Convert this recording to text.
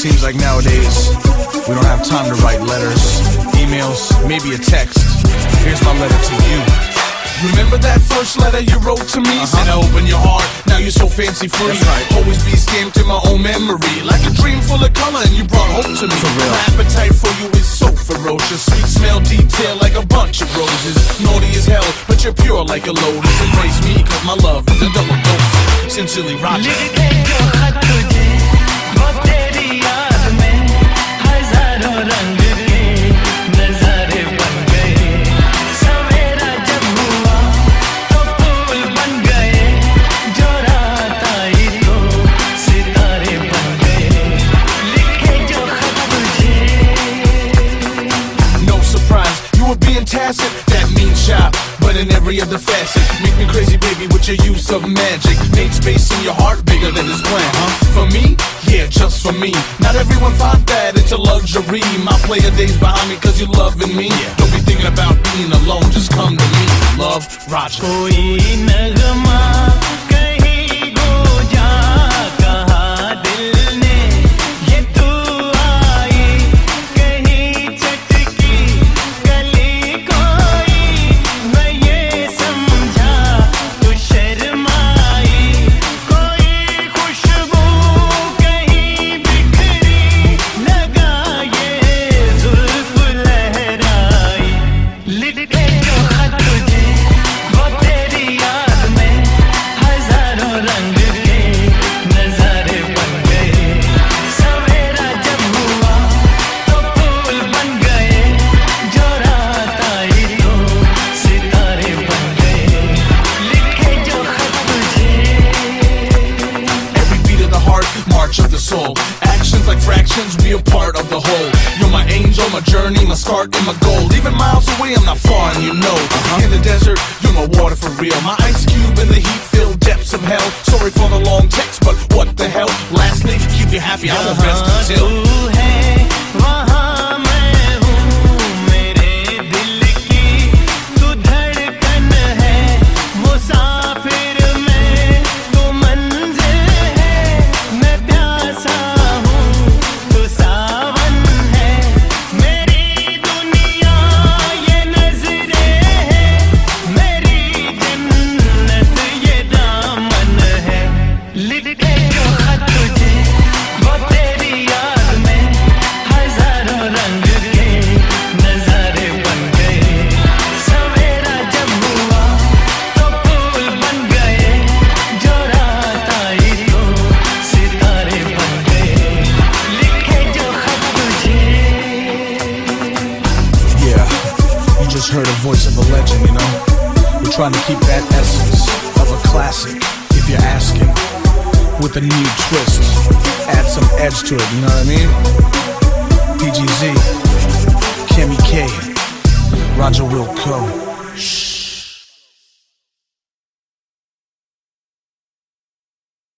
Seems like nowadays we don't have time to write letters, emails, maybe a text. Here's my letter to you. Remember that first letter you wrote to me? Uh-huh. Said I open your heart, now you're so fancy free. Right. Always be stamped in my own memory. Like a dream full of color and you brought hope to me. For real. My appetite for you is so ferocious. Sweet smell detail like a bunch of roses. Naughty as hell, but you're pure like a lotus. Embrace me, cause my love is a double dose. Sincerely, Roger. You were being tacit, that means shy. But in every other facet, make me crazy, baby, with your use of magic. Make space in your heart bigger than this plan, huh? For me, yeah, just for me. Not everyone finds that it's a luxury. My player days behind me, cause you're loving me. Don't be thinking about being alone, just come to me. Love, Roger. Of the soul. Actions like fractions, we a part of the whole. You're my angel, my journey, my start, and my goal. Even miles away, I'm not far, and you know. In the desert, you're my water for real. My ice cube in the heat-filled depths of hell. Sorry for the long text, but what the hell? Lastly, keep you happy. I won't rest जहाँ until. Of a legend, you know? We're trying to keep that essence of a classic, if you're asking, with a new twist. Add some edge to it, you know what I mean? PGZ, Kimmy K, Roger Wilco. Shh.